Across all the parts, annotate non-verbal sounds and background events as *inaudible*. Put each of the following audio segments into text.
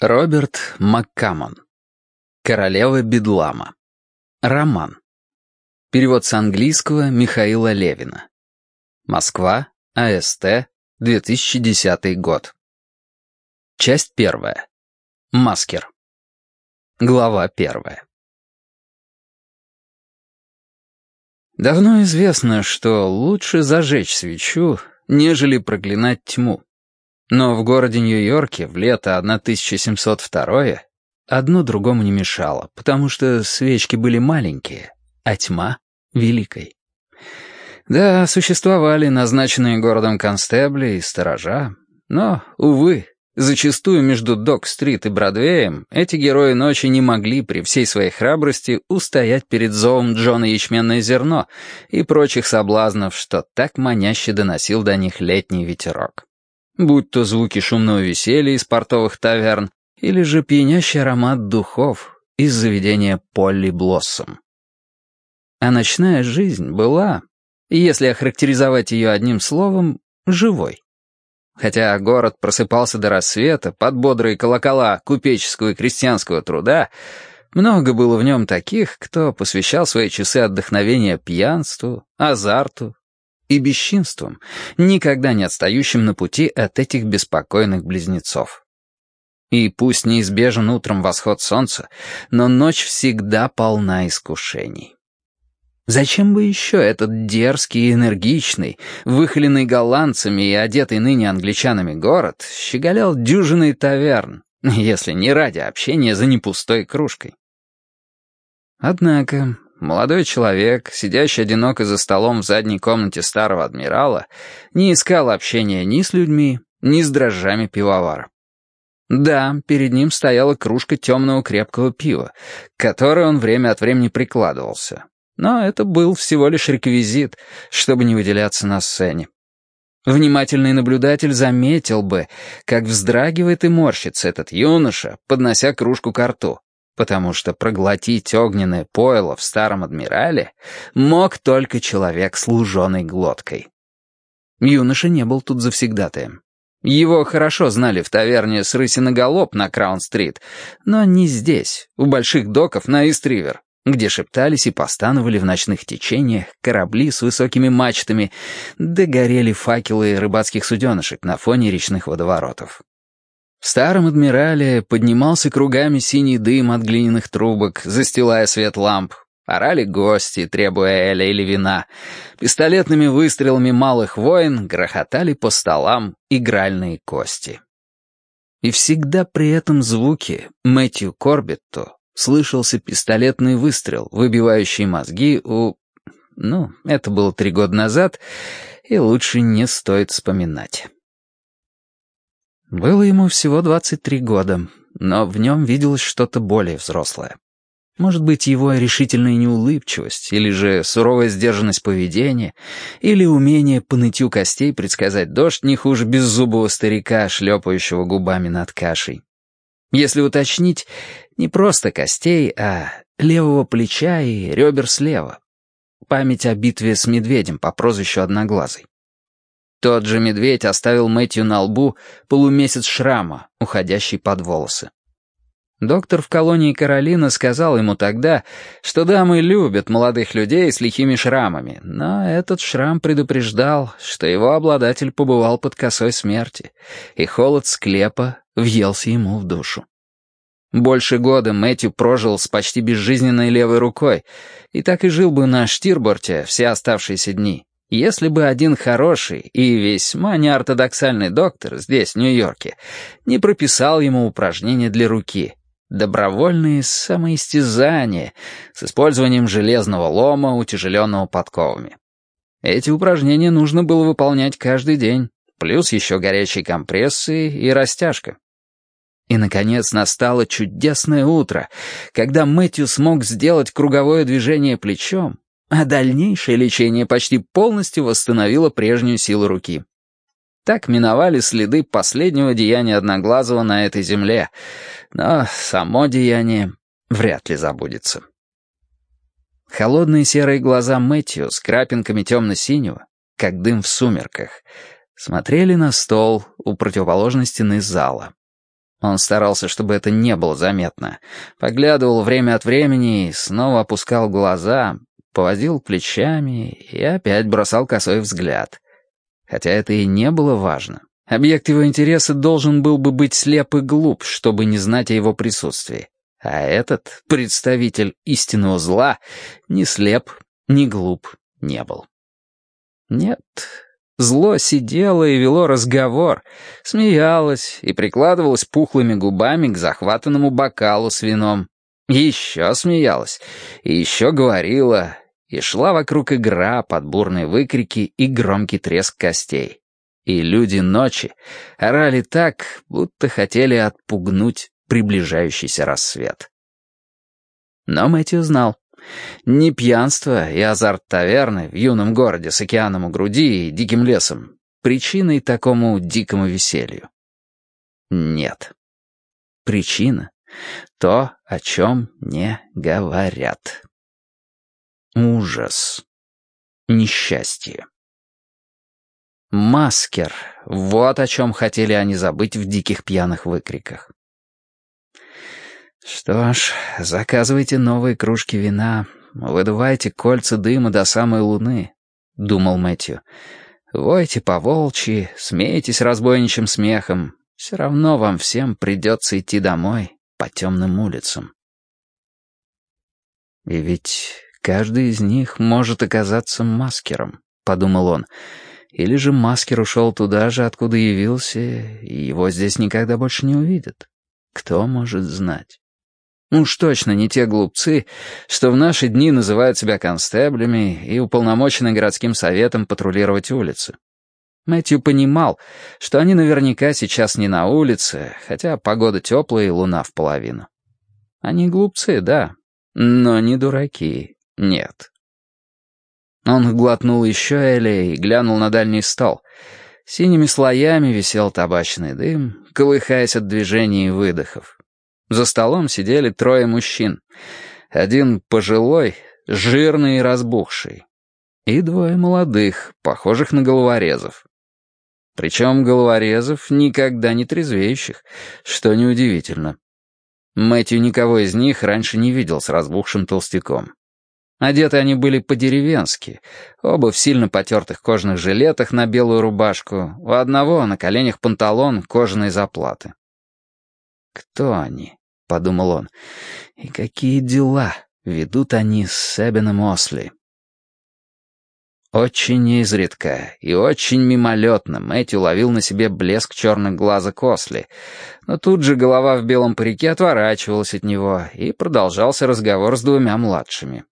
Роберт Маккамон. Королева Бедлама. Роман. Перевод с английского Михаила Левина. Москва, АСТ, 2010 год. Часть первая. Маскер. Глава первая. Давно известно, что лучше зажечь свечу, нежели проклинать тьму. Но в городе Нью-Йорке в лето 1702 одно другому не мешало, потому что свечки были маленькие, а тьма — великой. Да, существовали назначенные городом констебли и сторожа, но, увы, зачастую между Док-стрит и Бродвеем эти герои ночи не могли при всей своей храбрости устоять перед зовом Джона Ячменное зерно и прочих соблазнов, что так маняще доносил до них летний ветерок будь то звуки шумного веселья из портовых таверн или же пьянящий аромат духов из заведения Полли Блоссом. А ночная жизнь была, если охарактеризовать ее одним словом, живой. Хотя город просыпался до рассвета под бодрые колокола купеческого и крестьянского труда, много было в нем таких, кто посвящал свои часы отдохновения пьянству, азарту и бесчинством, никогда не отстающим на пути от этих беспокойных близнецов. И пусть неизбежен утром восход солнца, но ночь всегда полна искушений. Зачем бы еще этот дерзкий и энергичный, выхоленный голландцами и одетый ныне англичанами город щеголял дюжиной таверн, если не ради общения за непустой кружкой? Однако Молодой человек, сидящий одиноко за столом в задней комнате старого адмирала, не искал общения ни с людьми, ни с дрожжами пивовара. Да, перед ним стояла кружка темного крепкого пива, к которой он время от времени прикладывался. Но это был всего лишь реквизит, чтобы не выделяться на сцене. Внимательный наблюдатель заметил бы, как вздрагивает и морщится этот юноша, поднося кружку к рту потому что проглотить огненное пойло в старом адмирале мог только человек с луженой глоткой. Юноша не был тут завсегдатаем. Его хорошо знали в таверне с рысиноголоб на Краун-стрит, но не здесь, у больших доков на Ист-Ривер, где шептались и постановали в ночных течениях корабли с высокими мачтами, да горели факелы рыбацких суденышек на фоне речных водоворотов. В старом адмирале поднимался кругами синий дым от глиняных трубок, застилая свет ламп. Орали гости, требуя эля или вина. Пистолетными выстрелами малых воин грохотали по столам игральные кости. И всегда при этом звуке Мэтью Корбетту слышался пистолетный выстрел, выбивающий мозги у... Ну, это было три года назад, и лучше не стоит вспоминать. Было ему всего 23 года, но в нем виделось что-то более взрослое. Может быть, его решительная неулыбчивость, или же суровая сдержанность поведения, или умение по нытью костей предсказать дождь не хуже беззубого старика, шлепающего губами над кашей. Если уточнить, не просто костей, а левого плеча и ребер слева. Память о битве с медведем по прозвищу Одноглазый. Тот же медведь оставил Мэтью на лбу полумесяц шрама, уходящий под волосы. Доктор в колонии Каролина сказал ему тогда, что дамы любят молодых людей с лихими шрамами, но этот шрам предупреждал, что его обладатель побывал под косой смерти, и холод склепа въелся ему в душу. Больше года Мэтью прожил с почти безжизненной левой рукой, и так и жил бы на Штирборте все оставшиеся дни, если бы один хороший и весьма неортодоксальный доктор здесь, в Нью-Йорке, не прописал ему упражнения для руки, добровольные самоистязания с использованием железного лома, утяжеленного подковами. Эти упражнения нужно было выполнять каждый день, плюс еще горячие компрессы и растяжка. И, наконец, настало чудесное утро, когда Мэтью смог сделать круговое движение плечом, а дальнейшее лечение почти полностью восстановило прежнюю силу руки. Так миновали следы последнего деяния Одноглазого на этой земле, но само деяние вряд ли забудется. Холодные серые глаза Мэтью с крапинками темно-синего, как дым в сумерках, смотрели на стол у противоположной стены зала. Он старался, чтобы это не было заметно. Поглядывал время от времени и снова опускал глаза, повозил плечами и опять бросал косой взгляд. Хотя это и не было важно. Объект его интереса должен был бы быть слеп и глуп, чтобы не знать о его присутствии. А этот, представитель истинного зла, ни слеп, ни глуп не был. Нет, зло сидело и вело разговор, смеялось и прикладывалось пухлыми губами к захватанному бокалу с вином. Еще смеялась, и еще говорила, и шла вокруг игра под бурные выкрики и громкий треск костей. И люди ночи орали так, будто хотели отпугнуть приближающийся рассвет. Но Мэтью знал, не пьянство и азарт таверны в юном городе с океаном у груди и диким лесом причиной такому дикому веселью. Нет. Причина — то, о чем не говорят. Ужас. Несчастье. Маскер — вот о чем хотели они забыть в диких пьяных выкриках. «Что ж, заказывайте новые кружки вина, выдувайте кольца дыма до самой луны», — думал Мэтью. «Войте по волчьи, смейтесь разбойничьим смехом. Все равно вам всем придется идти домой по темным улицам». «И ведь каждый из них может оказаться маскером», — подумал он. «Или же маскер ушел туда же, откуда явился, и его здесь никогда больше не увидят. Кто может знать?» Уж точно не те глупцы, что в наши дни называют себя констеблями и уполномочены городским советом патрулировать улицы. Мэтью понимал, что они наверняка сейчас не на улице, хотя погода теплая и луна в половину. Они глупцы, да, но не дураки, нет. Он глотнул еще Эли и глянул на дальний стол. Синими слоями висел табачный дым, колыхаясь от движений и выдохов. За столом сидели трое мужчин. Один пожилой, жирный и разбухший. И двое молодых, похожих на головорезов. Причем головорезов никогда не трезвеющих, что неудивительно. Мэтью никого из них раньше не видел с разбухшим толстяком. Одеты они были по-деревенски, оба в сильно потертых кожаных жилетах на белую рубашку, у одного на коленях панталон кожаной заплаты. Кто они? — подумал он. «И какие дела ведут они с Эбеном Осли?» Очень изредка и очень мимолетно Мэтью ловил на себе блеск черных глазок Осли, но тут же голова в белом парике отворачивалась от него, и продолжался разговор с двумя младшими.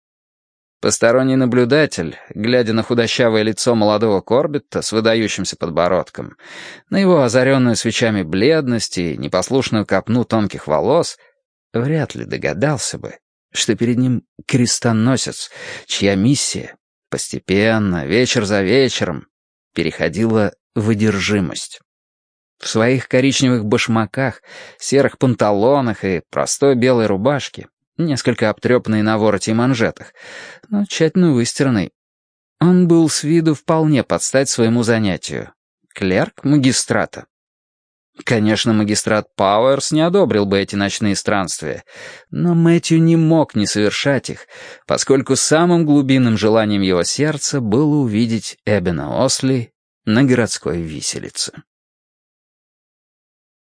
Посторонний наблюдатель, глядя на худощавое лицо молодого Корбетта с выдающимся подбородком, на его озаренную свечами бледность и непослушную копну тонких волос, вряд ли догадался бы, что перед ним крестоносец, чья миссия постепенно, вечер за вечером, переходила в одержимость. В своих коричневых башмаках, серых панталонах и простой белой рубашке несколько обтрепанный на вороте и манжетах, но тщательно выстиранный. Он был с виду вполне под стать своему занятию. Клерк магистрата. Конечно, магистрат Пауэрс не одобрил бы эти ночные странствия, но Мэтью не мог не совершать их, поскольку самым глубинным желанием его сердца было увидеть Эбена Осли на городской виселице.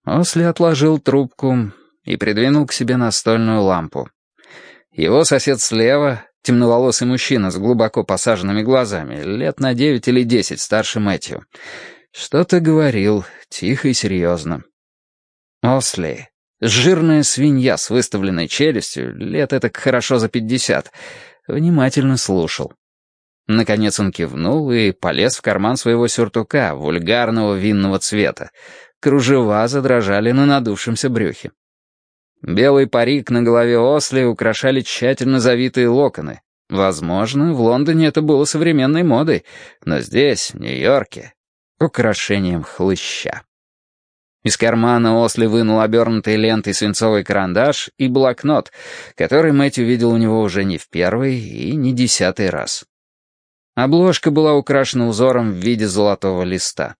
Осли отложил трубку, и придвинул к себе настольную лампу. Его сосед слева, темноволосый мужчина с глубоко посаженными глазами, лет на девять или десять старше Мэтью, что-то говорил, тихо и серьезно. Осли, жирная свинья с выставленной челюстью, лет это хорошо за пятьдесят, внимательно слушал. Наконец он кивнул и полез в карман своего сюртука, вульгарного винного цвета. Кружева задрожали на надувшемся брюхе. Белый парик на голове Осли украшали тщательно завитые локоны. Возможно, в Лондоне это было современной модой, но здесь, в Нью-Йорке, украшением хлыща. Из кармана Осли вынул обернутый лентой свинцовый карандаш и блокнот, который Мэтью видел у него уже не в первый и не десятый раз. Обложка была украшена узором в виде золотого листа.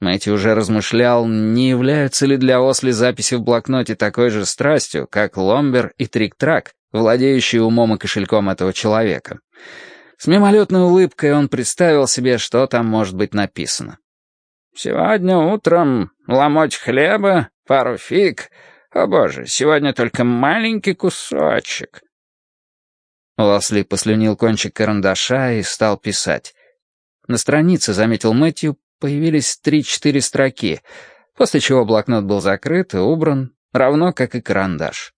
Мэтью уже размышлял, не являются ли для Осли записи в блокноте такой же страстью, как Ломбер и Трик-Трак, владеющие умом и кошельком этого человека. С мимолетной улыбкой он представил себе, что там может быть написано. «Сегодня утром ломоть хлеба, пару фиг. О боже, сегодня только маленький кусочек». Осли послюнил кончик карандаша и стал писать. На странице, заметил Мэтью, появились три-четыре строки, после чего блокнот был закрыт и убран, равно как и карандаш.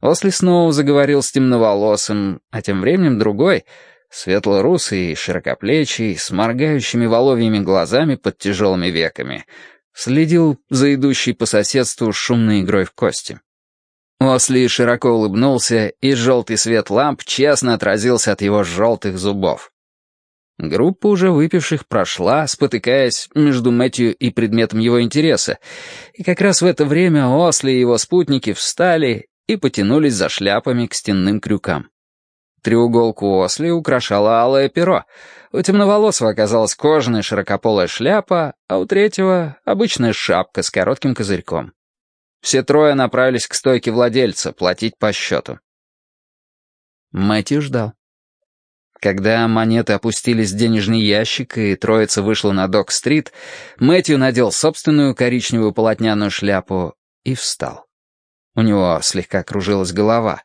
Осли снова заговорил с темноволосым, а тем временем другой, светло-русый, широкоплечий, с моргающими воловьими глазами под тяжелыми веками, следил за идущей по соседству шумной игрой в кости. Осли широко улыбнулся, и желтый свет ламп честно отразился от его желтых зубов. Группа уже выпивших прошла, спотыкаясь между Мэтью и предметом его интереса, и как раз в это время Осли и его спутники встали и потянулись за шляпами к стенным крюкам. Треуголку Осли украшало алое перо. У темноволосого оказалась кожаная широкополая шляпа, а у третьего — обычная шапка с коротким козырьком. Все трое направились к стойке владельца платить по счету. Мэтью ждал. Когда монеты опустились в денежный ящик и троица вышла на Док-стрит, Мэтью надел собственную коричневую полотняную шляпу и встал. У него слегка кружилась голова.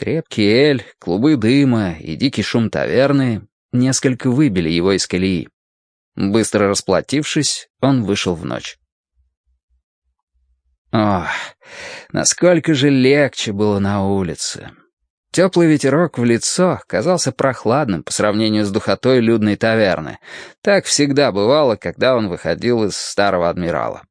Крепкий эль, клубы дыма и дикий шум таверны несколько выбили его из колеи. Быстро расплатившись, он вышел в ночь. Ох, насколько же легче было на улице. Теплый ветерок в лицо казался прохладным по сравнению с духотой людной таверны. Так всегда бывало, когда он выходил из старого адмирала.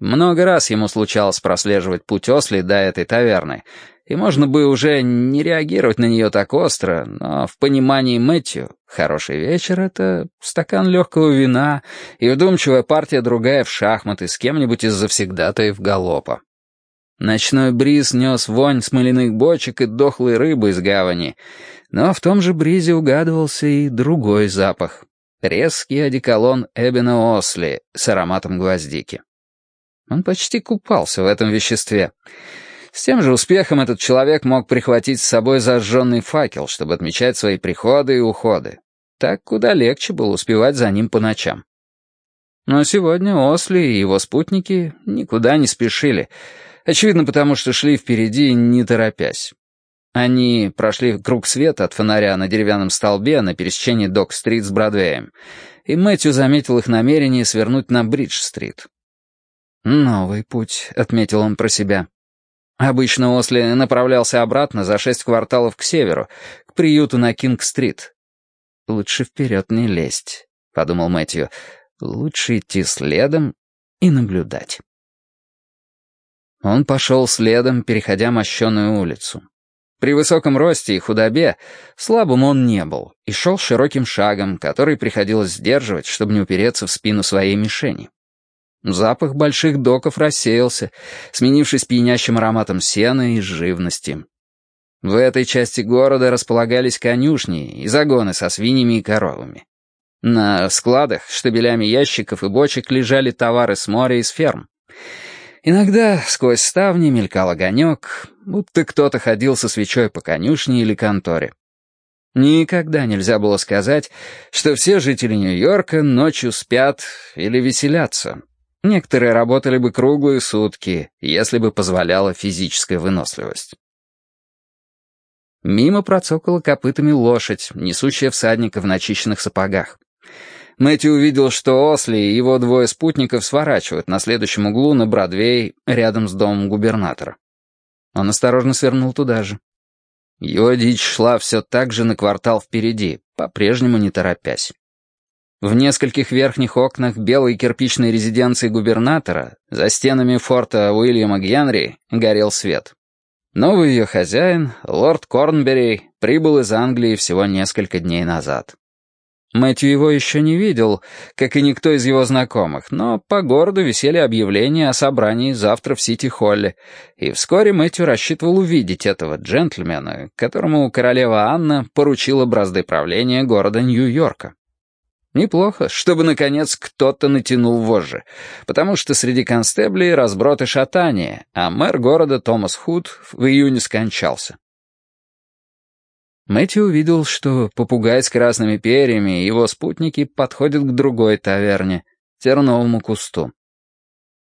Много раз ему случалось прослеживать путь Осли до этой таверны, и можно бы уже не реагировать на нее так остро, но в понимании Мэтью хороший вечер — это стакан легкого вина и вдумчивая партия другая в шахматы с кем-нибудь из завсегдатаев галопа. Ночной бриз нес вонь смоляных бочек и дохлой рыбы из гавани, но в том же бризе угадывался и другой запах — резкий одеколон Эбена Осли с ароматом гвоздики. Он почти купался в этом веществе. С тем же успехом этот человек мог прихватить с собой зажженный факел, чтобы отмечать свои приходы и уходы. Так куда легче было успевать за ним по ночам. Но сегодня Осли и его спутники никуда не спешили — Очевидно, потому что шли впереди, не торопясь. Они прошли круг света от фонаря на деревянном столбе на пересечении Док-стрит с Бродвеем, и Мэтью заметил их намерение свернуть на Бридж-стрит. «Новый путь», — отметил он про себя. Обычно Осли направлялся обратно за шесть кварталов к северу, к приюту на Кинг-стрит. «Лучше вперед не лезть», — подумал Мэтью. «Лучше идти следом и наблюдать». Он пошел следом, переходя мощеную улицу. При высоком росте и худобе слабым он не был и шел широким шагом, который приходилось сдерживать, чтобы не упереться в спину своей мишени. Запах больших доков рассеялся, сменившись пьянящим ароматом сена и живности. В этой части города располагались конюшни и загоны со свиньями и коровами. На складах штабелями ящиков и бочек лежали товары с моря и с ферм. Иногда сквозь ставни мелькал огонек, будто кто-то ходил со свечой по конюшне или конторе. Никогда нельзя было сказать, что все жители Нью-Йорка ночью спят или веселятся. Некоторые работали бы круглые сутки, если бы позволяла физическая выносливость. Мимо процокала копытами лошадь, несущая всадника в начищенных сапогах. Мэтью увидел, что Осли и его двое спутников сворачивают на следующем углу на Бродвей рядом с домом губернатора. Он осторожно свернул туда же. Его дичь шла все так же на квартал впереди, по-прежнему не торопясь. В нескольких верхних окнах белой кирпичной резиденции губернатора, за стенами форта Уильяма Генри, горел свет. Новый ее хозяин, лорд Корнбери, прибыл из Англии всего несколько дней назад. Мэтью его еще не видел, как и никто из его знакомых, но по городу висели объявления о собрании завтра в Сити-Холле, и вскоре Мэтью рассчитывал увидеть этого джентльмена, которому королева Анна поручила бразды правления города Нью-Йорка. Неплохо, чтобы, наконец, кто-то натянул вожжи, потому что среди констеблей разброд и шатание, а мэр города Томас Худ в июне скончался. Мэтью увидел, что попугай с красными перьями и его спутники подходят к другой таверне, терновому кусту.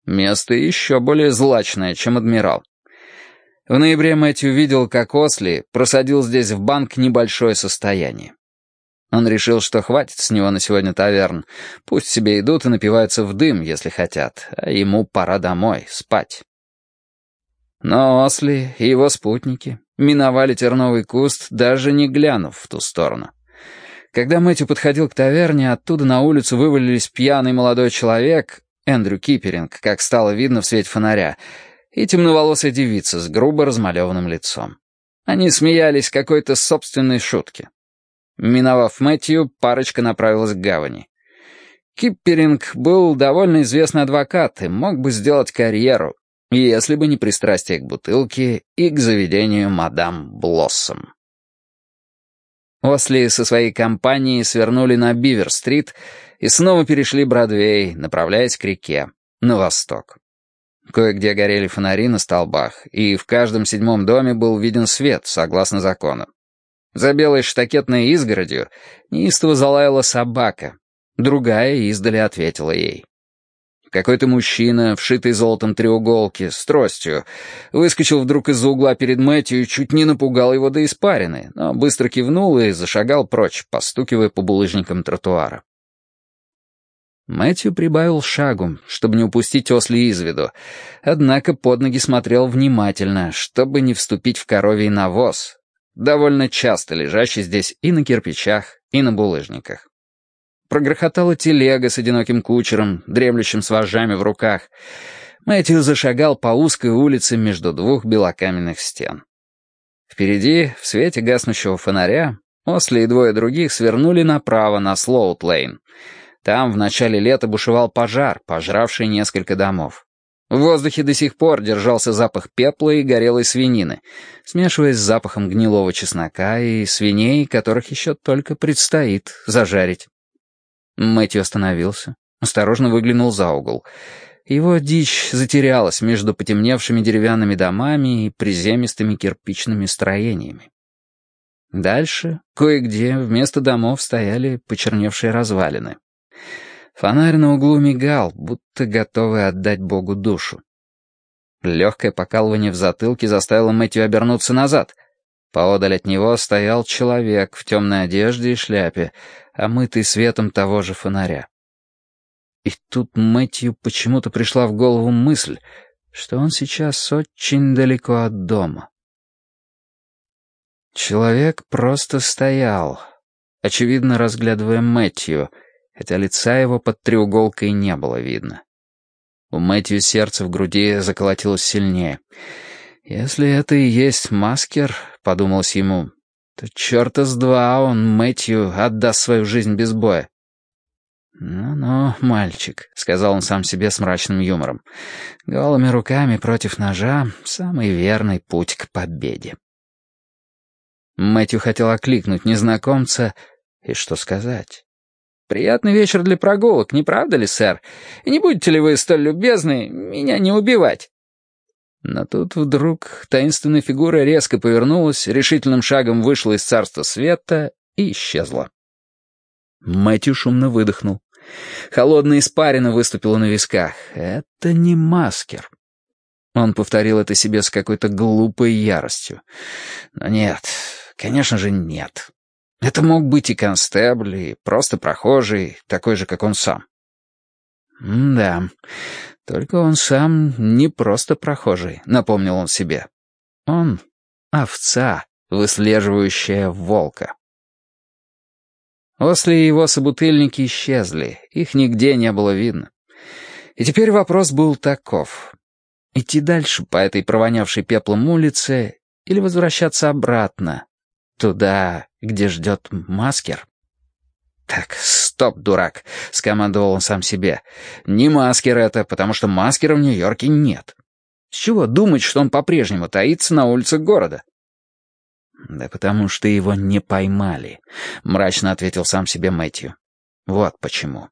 Место еще более злачное, чем адмирал. В ноябре Мэтью видел, как Осли просадил здесь в банк небольшое состояние. Он решил, что хватит с него на сегодня таверн. Пусть себе идут и напиваются в дым, если хотят, а ему пора домой, спать. Но Осли и его спутники миновали терновый куст, даже не глянув в ту сторону. Когда Мэтью подходил к таверне, оттуда на улицу вывалились пьяный молодой человек, Эндрю Киперинг, как стало видно в свете фонаря, и темноволосая девица с грубо размалеванным лицом. Они смеялись какой-то собственной шутке. Миновав Мэтью, парочка направилась к гавани. Кипперинг был довольно известный адвокат и мог бы сделать карьеру, если бы не пристрастие к бутылке и к заведению мадам Блоссом. Осли со своей компанией свернули на Бивер-стрит и снова перешли Бродвей, направляясь к реке, на восток. Кое-где горели фонари на столбах, и в каждом седьмом доме был виден свет, согласно закону. За белой штакетной изгородью неистово залаяла собака. Другая издали ответила ей. Какой-то мужчина, вшитый золотом треуголки, с тростью, выскочил вдруг из-за угла перед Мэтью и чуть не напугал его до испарины, но быстро кивнул и зашагал прочь, постукивая по булыжникам тротуара. Мэтью прибавил шагу, чтобы не упустить осли из виду, однако под ноги смотрел внимательно, чтобы не вступить в коровий навоз, довольно часто лежащий здесь и на кирпичах, и на булыжниках. Прогрохотала телега с одиноким кучером, дремлющим с вожжами в руках. Мэтью зашагал по узкой улице между двух белокаменных стен. Впереди, в свете гаснущего фонаря, Осли и двое других свернули направо на Слоут-Лейн. Там в начале лета бушевал пожар, пожравший несколько домов. В воздухе до сих пор держался запах пепла и горелой свинины, смешиваясь с запахом гнилого чеснока и свиней, которых еще только предстоит зажарить. Мэтью остановился, осторожно выглянул за угол. Его дичь затерялась между потемневшими деревянными домами и приземистыми кирпичными строениями. Дальше, кое-где, вместо домов стояли почерневшие развалины. Фонарь на углу мигал, будто готовый отдать Богу душу. Легкое покалывание в затылке заставило Мэтью обернуться назад. Поодаль от него стоял человек в темной одежде и шляпе, омытый светом того же фонаря. И тут Мэтью почему-то пришла в голову мысль, что он сейчас очень далеко от дома. Человек просто стоял, очевидно разглядывая Мэтью — хотя лица его под треуголкой не было видно. У Мэтью сердце в груди заколотилось сильнее. «Если это и есть маскер», — подумалось ему, — «то черта с два он, Мэтью, отдаст свою жизнь без боя». «Ну-ну, мальчик», — сказал он сам себе с мрачным юмором, — «голыми руками против ножа — самый верный путь к победе». Мэтью хотел окликнуть незнакомца, и что сказать? Приятный вечер для прогулок, не правда ли, сэр? И не будете ли вы столь любезны меня не убивать?» Но тут вдруг таинственная фигура резко повернулась, решительным шагом вышла из царства света и исчезла. Мэтью шумно выдохнул. Холодная испарина выступила на висках. «Это не маскер». Он повторил это себе с какой-то глупой яростью. Но нет, конечно же, нет. Это мог быть и констебль, и просто прохожий, такой же, как он сам. Да, только он сам не просто прохожий, напомнил он себе. Он — овца, выслеживающая волка. Осли и его собутыльники исчезли, их нигде не было видно. И теперь вопрос был таков. Идти дальше по этой провонявшей пеплом улице или возвращаться обратно, Туда, где ждет маскер? «Так, стоп, дурак», — скомандовал он сам себе. «Не маскер это, потому что маскера в Нью-Йорке нет. С чего думать, что он по-прежнему таится на улицах города?» «Да потому что его не поймали», — мрачно ответил сам себе Мэтью. Вот почему.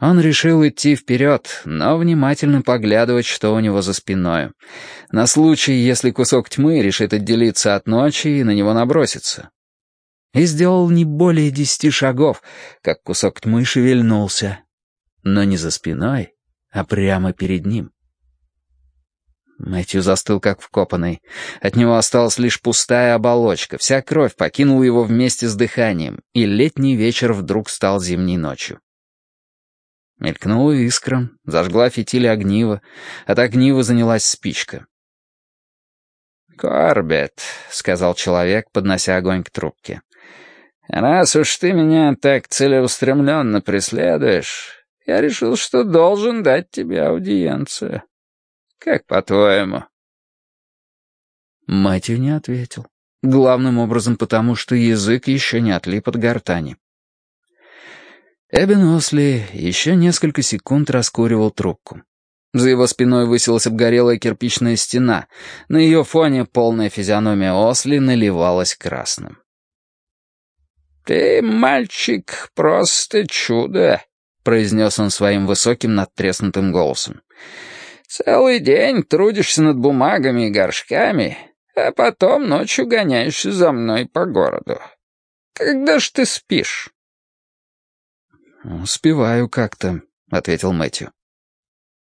Он решил идти вперед, но внимательно поглядывать, что у него за спиной. На случай, если кусок тьмы решит отделиться от ночи и на него наброситься. И сделал не более десяти шагов, как кусок тьмы шевельнулся. Но не за спиной, а прямо перед ним. Мэтью застыл как вкопанный. От него осталась лишь пустая оболочка, вся кровь покинула его вместе с дыханием, и летний вечер вдруг стал зимней ночью. Мелькнула искра, зажгла фитиль огнива, от огнива занялась спичка. «Корбет», — сказал человек, поднося огонь к трубке, — «раз уж ты меня так целеустремленно преследуешь, я решил, что должен дать тебе аудиенцию. Как по-твоему?» Матью не ответил. Главным образом потому, что язык еще не отлип от гортани. Эбен Осли еще несколько секунд раскуривал трубку. За его спиной высилась обгорелая кирпичная стена. На ее фоне полная физиономия Осли наливалась красным. «Ты, мальчик, просто чудо», — произнес он своим высоким надтреснутым голосом. «Целый день трудишься над бумагами и горшками, а потом ночью гоняешься за мной по городу. Когда ж ты спишь?» «Успеваю как-то», — ответил Мэтью.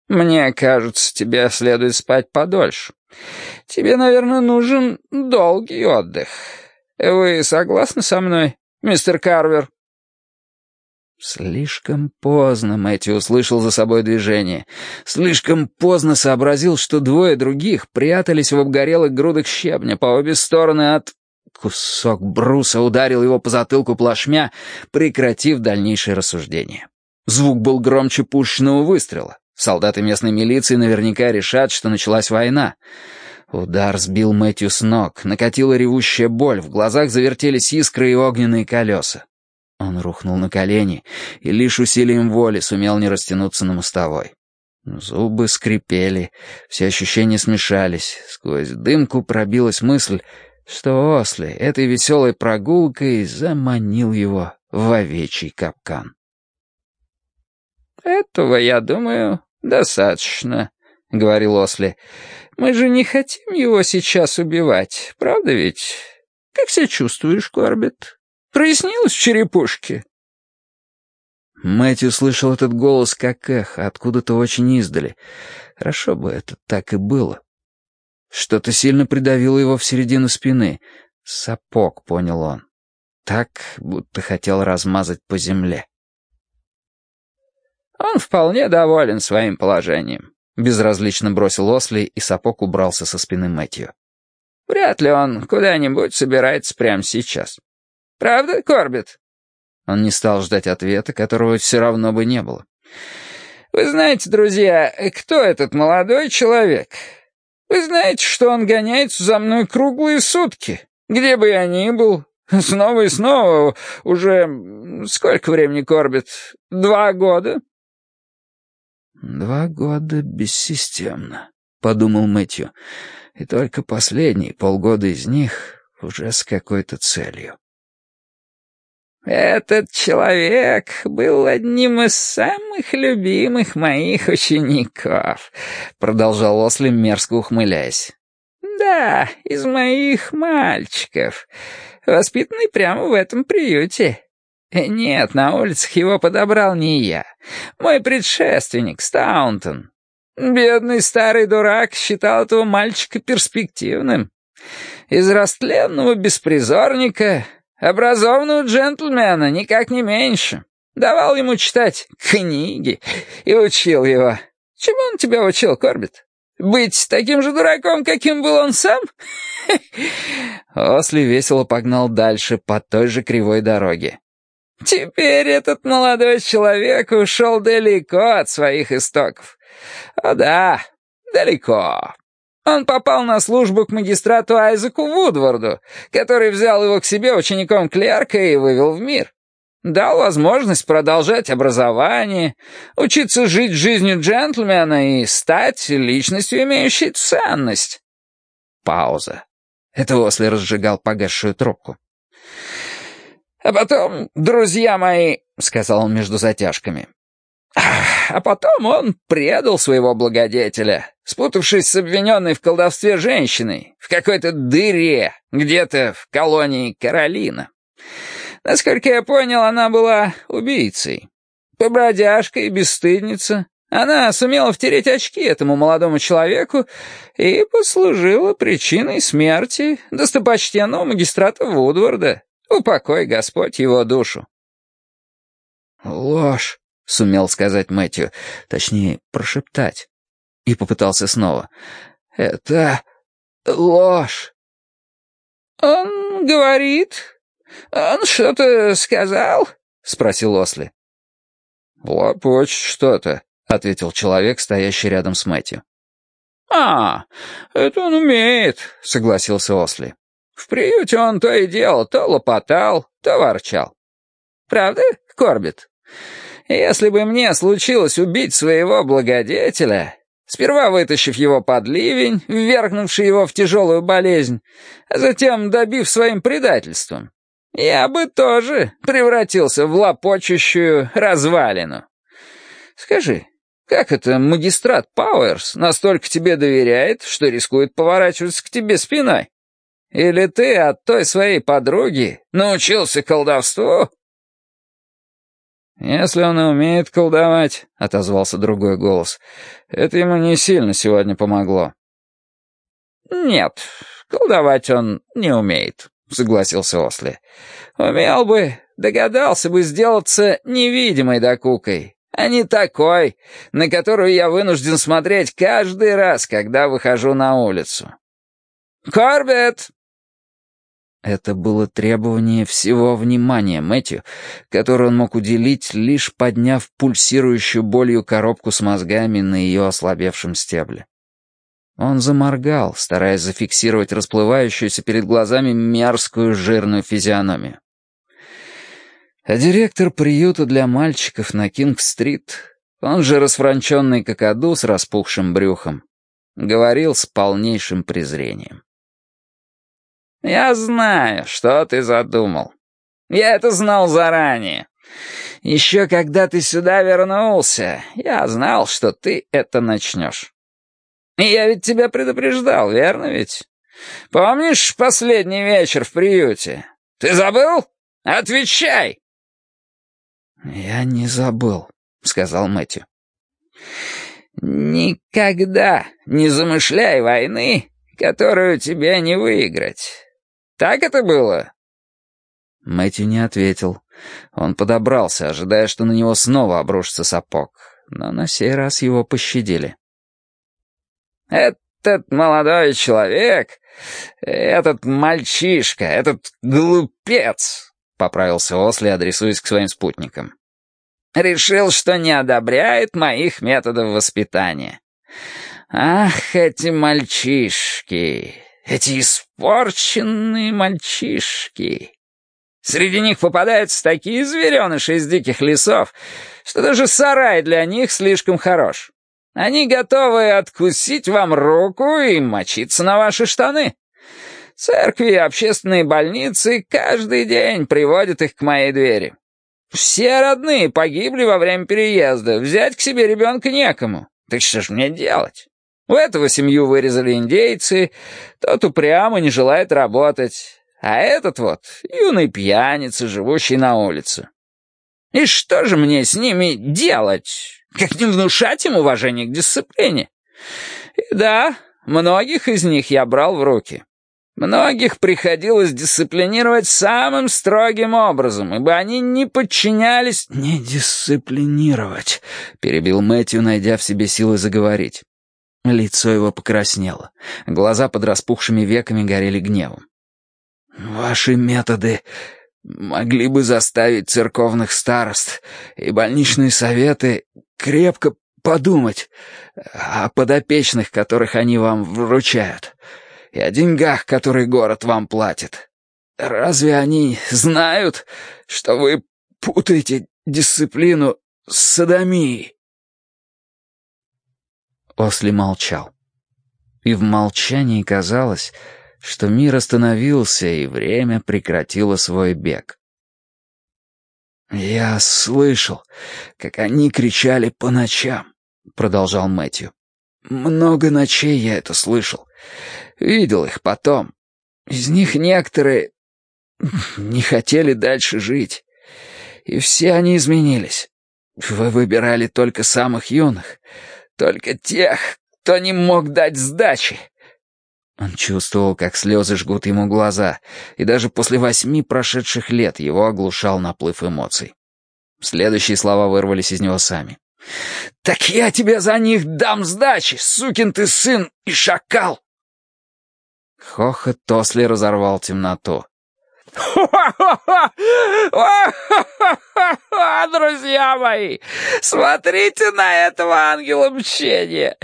«Мне кажется, тебе следует спать подольше. Тебе, наверное, нужен долгий отдых. Вы согласны со мной, мистер Карвер?» Слишком поздно Мэтью услышал за собой движение. Слишком поздно сообразил, что двое других прятались в обгорелых грудах щебня по обе стороны от... Кусок бруса ударил его по затылку плашмя, прекратив дальнейшее рассуждение. Звук был громче пушечного выстрела. Солдаты местной милиции наверняка решат, что началась война. Удар сбил Мэтью с ног, накатила ревущая боль, в глазах завертелись искры и огненные колеса. Он рухнул на колени и лишь усилием воли сумел не растянуться на мостовой. Зубы скрипели, все ощущения смешались, сквозь дымку пробилась мысль, что Осли этой веселой прогулкой заманил его в овечий капкан. «Этого, я думаю, достаточно», — говорил Осли. «Мы же не хотим его сейчас убивать, правда ведь? Как себя чувствуешь, Корбет? Прояснилось в черепушке?» Мэтью слышал этот голос как эхо, откуда-то очень издали. Хорошо бы это так и было. Что-то сильно придавило его в середину спины. Сапог, понял он. Так, будто хотел размазать по земле. «Он вполне доволен своим положением», — безразлично бросил Осли, и сапог убрался со спины Мэтью. «Вряд ли он куда-нибудь собирается прямо сейчас. Правда, Корбет?» Он не стал ждать ответа, которого все равно бы не было. «Вы знаете, друзья, кто этот молодой человек? Вы знаете, что он гоняется за мной круглые сутки, где бы я ни был, снова и снова, уже сколько времени Корбет? Два года?» «Два года бессистемно», — подумал Мэтью, «и только последние полгода из них уже с какой-то целью». «Этот человек был одним из самых любимых моих учеников», — продолжал Осли, мерзко ухмыляясь. «Да, из моих мальчиков, воспитанный прямо в этом приюте. Нет, на улицах его подобрал не я, мой предшественник Стаунтон. Бедный старый дурак считал этого мальчика перспективным. Из растленного беспризорника Образованного джентльмена, никак не меньше. Давал ему читать книги и учил его. Чему он тебя учил, Корбит? Быть таким же дураком, каким был он сам? *laughs* Осли весело погнал дальше по той же кривой дороге. Теперь этот молодой человек ушел далеко от своих истоков. О да, далеко. Он попал на службу к магистрату Айзеку Вудварду, который взял его к себе учеником клерка и вывел в мир. Дал возможность продолжать образование, учиться жить жизнью джентльмена и стать личностью, имеющей ценность. Пауза. Это Осли разжигал погасшую трубку. А потом, друзья мои, — сказал он между затяжками, а потом он предал своего благодетеля, спутавшись с обвиненной в колдовстве женщиной в какой-то дыре, где-то в колонии Каролина. Насколько я понял, она была убийцей. Побродяжка и бесстыдница. Она сумела втереть очки этому молодому человеку и послужила причиной смерти достопочтенного магистрата Вудварда. Упокой Господь его душу. «Ложь», — сумел сказать Мэтью, точнее, прошептать. И попытался снова. «Это ложь». «Он говорит, он что-то сказал?» — спросил Осли. «Лопочет что-то», — ответил человек, стоящий рядом с Мэтью. «А, это он умеет», — согласился Осли. «В приюте он то и делал, то лопотал, то ворчал. Правда, Корбит? Если бы мне случилось убить своего благодетеля, сперва вытащив его под ливень, ввергнувший его в тяжелую болезнь, а затем добив своим предательством, я бы тоже превратился в лопочущую развалину. Скажи, как это магистрат Пауэрс настолько тебе доверяет, что рискует поворачиваться к тебе спиной? Или ты от той своей подруги научился колдовству?» «Если он и умеет колдовать», — отозвался другой голос, — «это ему не сильно сегодня помогло». «Нет, колдовать он не умеет», — согласился Осли. «Умел бы, догадался бы сделаться невидимой докукой, а не такой, на которую я вынужден смотреть каждый раз, когда выхожу на улицу. «Корбет!» Это было требование всего внимания Мэтью, которое он мог уделить, лишь подняв пульсирующую болью коробку с мозгами на ее ослабевшем стебле. Он заморгал, стараясь зафиксировать расплывающуюся перед глазами мерзкую жирную физиономию. А директор приюта для мальчиков на Кинг-стрит, он же расфранченный какаду с распухшим брюхом, говорил с полнейшим презрением. «Я знаю, что ты задумал. Я это знал заранее. Еще когда ты сюда вернулся, я знал, что ты это начнешь. И я ведь тебя предупреждал, верно ведь? Помнишь последний вечер в приюте? Ты забыл? Отвечай!» «Я не забыл», — сказал Мэтью. «Никогда не замышляй войны, которую тебе не выиграть. Так это было?» Мэтью не ответил. Он подобрался, ожидая, что на него снова обрушится сапог, но на сей раз его пощадили. «Этот молодой человек, этот мальчишка, этот глупец», — поправился Осли, адресуясь к своим спутникам. «Решил, что не одобряет моих методов воспитания. Ах, эти мальчишки, эти испорченные мальчишки!» Среди них попадаются такие звереныши из диких лесов, что даже сарай для них слишком хорош. Они готовы откусить вам руку и мочиться на ваши штаны. Церкви и общественные больницы каждый день приводят их к моей двери. Все родные погибли во время переезда, взять к себе ребенка некому. Так что ж мне делать? У этого семью вырезали индейцы, тот упрямо не желает работать, а этот вот юный пьяница, живущий на улице. И что же мне с ними делать? Как не внушать им уважение к дисциплине? И да, многих из них я брал в руки. Многих приходилось дисциплинировать самым строгим образом, ибо они не подчинялись... «Не дисциплинировать», — перебил Мэтью, найдя в себе силы заговорить. Лицо его покраснело. Глаза под распухшими веками горели гневом. «Ваши методы могли бы заставить церковных старост и больничные советы крепко подумать о подопечных, которых они вам вручают, и о деньгах, которые город вам платит. Разве они знают, что вы путаете дисциплину с садомией?» Осли молчал. И в молчании казалось, что мир остановился, и время прекратило свой бег. «Я слышал, как они кричали по ночам», — продолжал Мэтью. «Много ночей я это слышал. Видел их потом. Из них некоторые *laughs* не хотели дальше жить. И все они изменились. Вы выбирали только самых юных, только тех, кто не мог дать сдачи. Он чувствовал, как слезы жгут ему глаза, и даже после восьми прошедших лет его оглушал наплыв эмоций. Следующие слова вырвались из него сами. «Так я тебе за них дам сдачи, сукин ты сын и шакал!» Хохот Тосли разорвал темноту. *laughs* Друзья мои, смотрите на этого ангела мщения.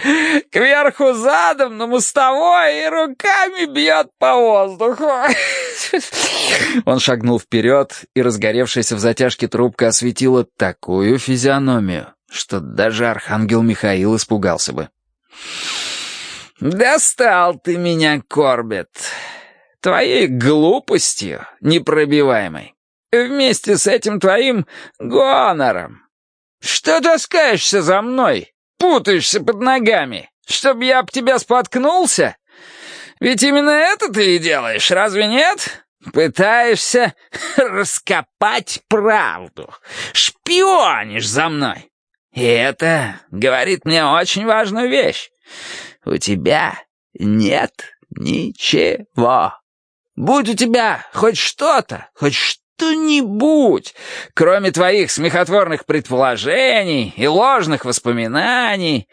Кверху задом на мостовой и руками бьет по воздуху. *laughs* Он шагнул вперед, и разгоревшаяся в затяжке трубка осветила такую физиономию, что даже архангел Михаил испугался бы. «Достал ты меня, Корбет!» Твоей глупостью непробиваемой, вместе с этим твоим гонором. Что таскаешься за мной, путаешься под ногами, чтобы я об тебя споткнулся? Ведь именно это ты и делаешь, разве нет? Пытаешься *laughs* раскопать правду, шпионишь за мной. И это говорит мне очень важную вещь. У тебя нет ничего. Будь у тебя хоть что-то, хоть что-нибудь, кроме твоих смехотворных предположений и ложных воспоминаний,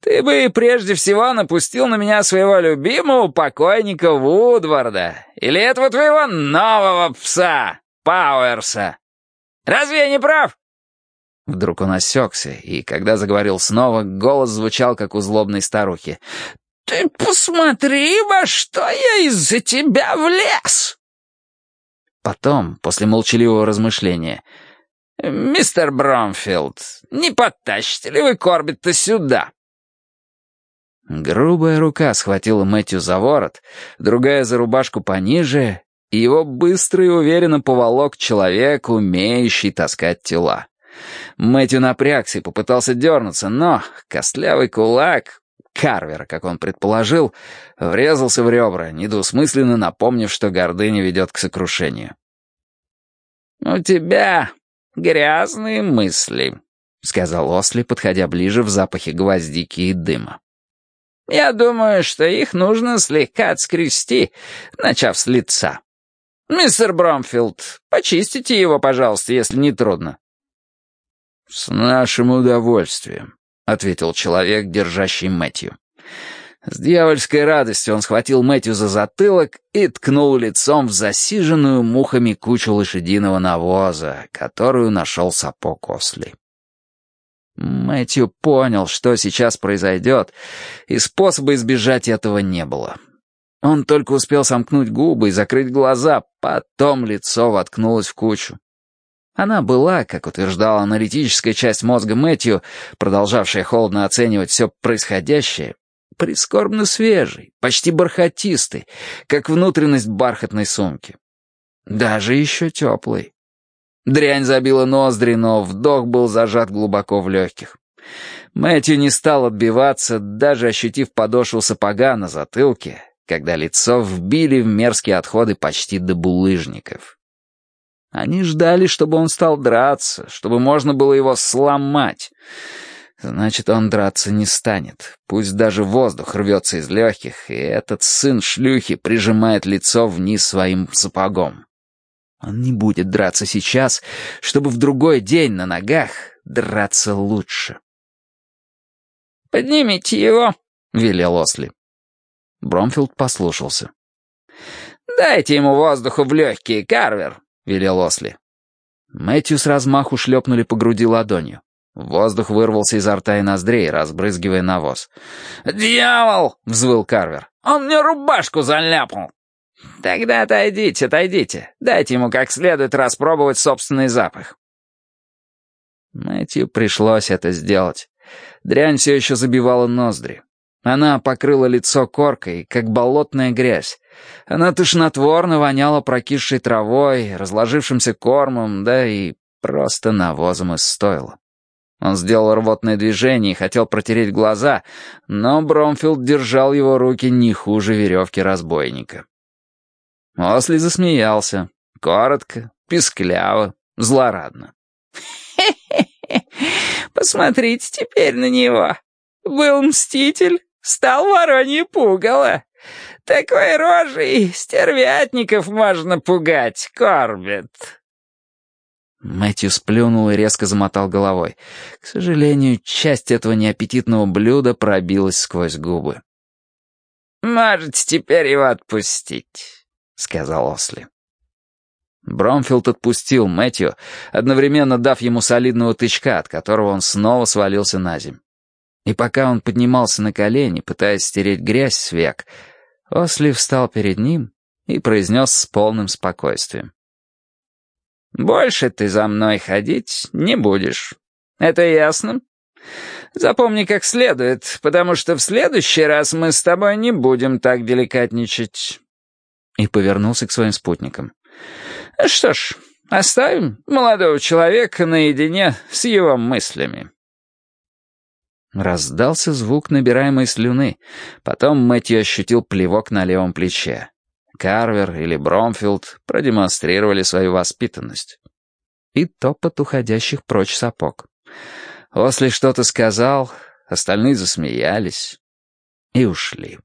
ты бы прежде всего напустил на меня своего любимого покойника Вудварда или этого твоего нового пса, Пауэрса. Разве я не прав?» Вдруг он осекся, и, когда заговорил снова, голос звучал, как у злобной старухи. «Ты посмотри, во что я из-за тебя влез!» Потом, после молчаливого размышления, «Мистер Бромфилд, не подтащите ли вы Корбетта сюда?» Грубая рука схватила Мэтью за ворот, другая за рубашку пониже, и его быстро и уверенно поволок человек, умеющий таскать тела. Мэтью напрягся и попытался дернуться, но костлявый кулак Карвера, как он предположил, врезался в ребра, недвусмысленно напомнив, что гордыня ведет к сокрушению. «У тебя грязные мысли», — сказал Осли, подходя ближе в запахе гвоздики и дыма. «Я думаю, что их нужно слегка отскрести, начав с лица. Мистер Бромфилд, почистите его, пожалуйста, если не трудно». «С нашим удовольствием», — ответил человек, держащий Мэтью. С дьявольской радостью он схватил Мэтью за затылок и ткнул лицом в засиженную мухами кучу лошадиного навоза, которую нашел сапог Осли. Мэтью понял, что сейчас произойдет, и способа избежать этого не было. Он только успел сомкнуть губы и закрыть глаза, потом лицо воткнулось в кучу. Она была, как утверждала аналитическая часть мозга Мэтью, продолжавшая холодно оценивать все происходящее, прискорбно свежей, почти бархатистой, как внутренность бархатной сумки. Даже еще теплой. Дрянь забила ноздри, но вдох был зажат глубоко в легких. Мэтью не стал отбиваться, даже ощутив подошву сапога на затылке, когда лицо вбили в мерзкие отходы почти до булыжников. Они ждали, чтобы он стал драться, чтобы можно было его сломать. Значит, он драться не станет. Пусть даже воздух рвется из легких, и этот сын шлюхи прижимает лицо вниз своим сапогом. Он не будет драться сейчас, чтобы в другой день на ногах драться лучше. «Поднимите его», — велел Осли. Бромфилд послушался. «Дайте ему воздуху в легкие, Карвер», — велел Осли. Мэтью с размаху шлепнули по груди ладонью. Воздух вырвался изо рта и ноздрей, разбрызгивая навоз. «Дьявол!» — взвыл Карвер. «Он мне рубашку заляпнул!» «Тогда отойдите, отойдите. Дайте ему как следует распробовать собственный запах». Мэтью пришлось это сделать. Дрянь все еще забивала ноздри. Она покрыла лицо коркой, как болотная грязь. Она тошнотворно воняла прокисшей травой, разложившимся кормом, да и просто навозом из стойла. Он сделал рвотное движение и хотел протереть глаза, но Бромфилд держал его руки не хуже веревки разбойника. Осли засмеялся. Коротко, пискляво, злорадно. «Хе-хе-хе! *laughs* Посмотрите теперь на него! Был мститель, стал воронье пугало! Такой рожей стервятников можно пугать, Корбет!» Мэтью сплюнул и резко замотал головой. К сожалению, часть этого неаппетитного блюда пробилась сквозь губы. «Можете теперь его отпустить», — сказал Осли. Бромфилд отпустил Мэтью, одновременно дав ему солидного тычка, от которого он снова свалился на земь. И пока он поднимался на колени, пытаясь стереть грязь с век, Осли встал перед ним и произнес с полным спокойствием. Больше ты за мной ходить не будешь. Это ясно? Запомни как следует, потому что в следующий раз мы с тобой не будем так деликатничать». И повернулся к своим спутникам. «Что ж, оставим молодого человека наедине с его мыслями». Раздался звук набираемой слюны. Потом Мэтью ощутил плевок на левом плече. Карвер или Бромфилд продемонстрировали свою воспитанность. И топот уходящих прочь сапог. Осли что-то сказал, остальные засмеялись и ушли.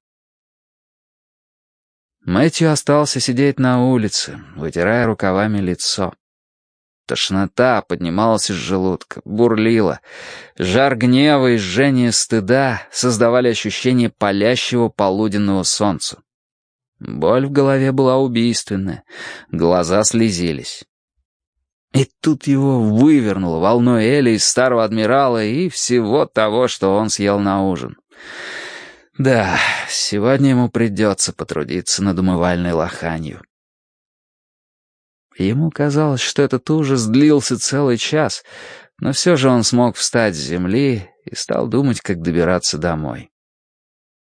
Мэтью остался сидеть на улице, вытирая рукавами лицо. Тошнота поднималась из желудка, бурлила. Жар гнева и жжение стыда создавали ощущение палящего полуденного солнца. Боль в голове была убийственная, глаза слезились. И тут его вывернуло волной Эли из старого адмирала и всего того, что он съел на ужин. Да, сегодня ему придется потрудиться над умывальной лоханью. Ему казалось, что этот ужас длился целый час, но все же он смог встать с земли и стал думать, как добираться домой.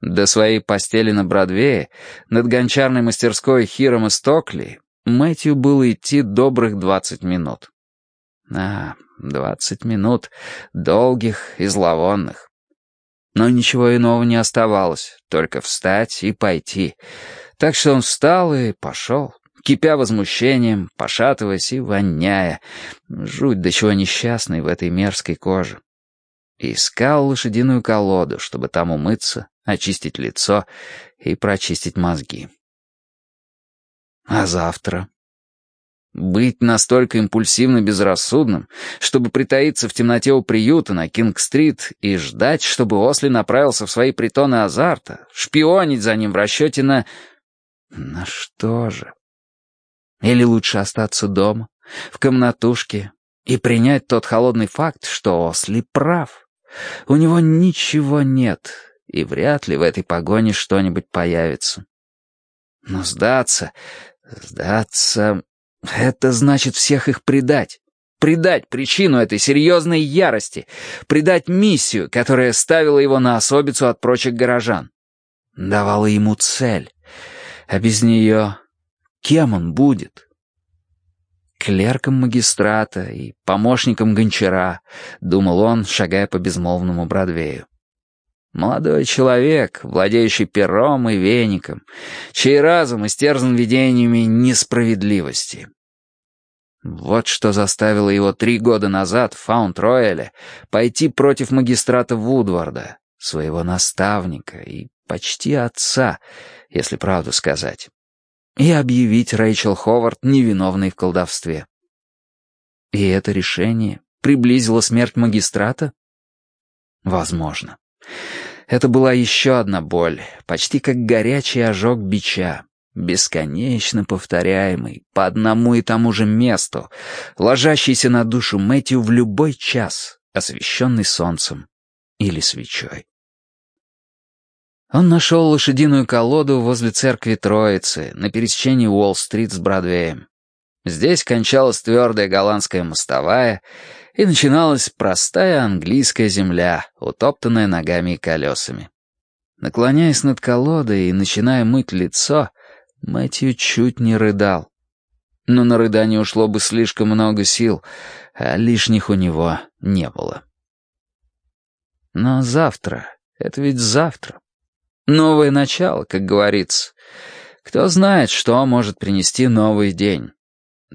До своей постели на Бродвее, над гончарной мастерской Хиром и Стокли, Мэтью было идти добрых двадцать минут. А, двадцать минут, долгих и зловонных. Но ничего иного не оставалось, только встать и пойти. Так что он встал и пошел, кипя возмущением, пошатываясь и воняя. Жуть до чего несчастный в этой мерзкой коже. Искал лошадиную колоду, чтобы там умыться очистить лицо и прочистить мозги. А завтра? Быть настолько импульсивно безрассудным, чтобы притаиться в темноте у приюта на Кинг-стрит и ждать, чтобы Осли направился в свои притоны азарта, шпионить за ним в расчете на... На что же? Или лучше остаться дома, в комнатушке, и принять тот холодный факт, что Осли прав. У него ничего нет, и вряд ли в этой погоне что-нибудь появится. Но сдаться, сдаться... Это значит всех их предать. Предать причину этой серьезной ярости. Предать миссию, которая ставила его на особицу от прочих горожан. Давала ему цель. А без нее кем он будет? Клерком магистрата и помощником гончара, думал он, шагая по безмолвному Бродвею. Молодой человек, владеющий пером и веником, чей разум истерзан видениями несправедливости. Вот что заставило его три года назад в Фаунд-Рояле пойти против магистрата Вудварда, своего наставника и почти отца, если правду сказать, и объявить Рэйчел Ховард невиновной в колдовстве. И это решение приблизило смерть магистрата? Возможно. Это была еще одна боль, почти как горячий ожог бича, бесконечно повторяемый, по одному и тому же месту, ложащийся на душу Мэтью в любой час, освещенный солнцем или свечой. Он нашел лошадиную колоду возле церкви Троицы на пересечении Уолл-стрит с Бродвеем. Здесь кончалась твердая голландская мостовая, и начиналась простая английская земля, утоптанная ногами и колесами. Наклоняясь над колодой и начиная мыть лицо, Мэтью чуть не рыдал. Но на рыдание ушло бы слишком много сил, а лишних у него не было. Но завтра, это ведь завтра. Новое начало, как говорится. Кто знает, что может принести новый день.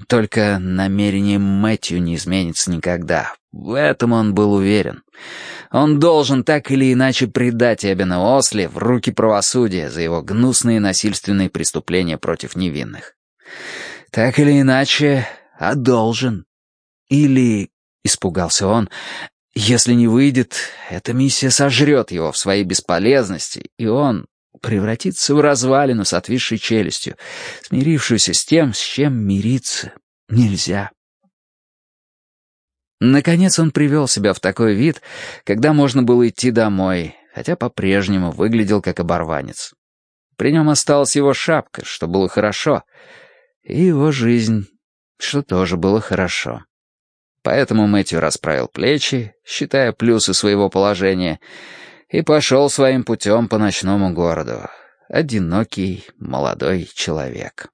Только намерение Мэтью не изменится никогда. В этом он был уверен. Он должен так или иначе предать Эбена Осли в руки правосудия за его гнусные насильственные преступления против невинных. Так или иначе, а должен. Или, испугался он, если не выйдет, эта миссия сожрет его в своей бесполезности, и он превратится в развалину с отвисшей челюстью, смирившуюся с тем, с чем мириться нельзя. Наконец он привел себя в такой вид, когда можно было идти домой, хотя по-прежнему выглядел как оборванец. При нем осталась его шапка, что было хорошо, и его жизнь, что тоже было хорошо. Поэтому Мэтью расправил плечи, считая плюсы своего положения, и пошел своим путем по ночному городу. Одинокий молодой человек.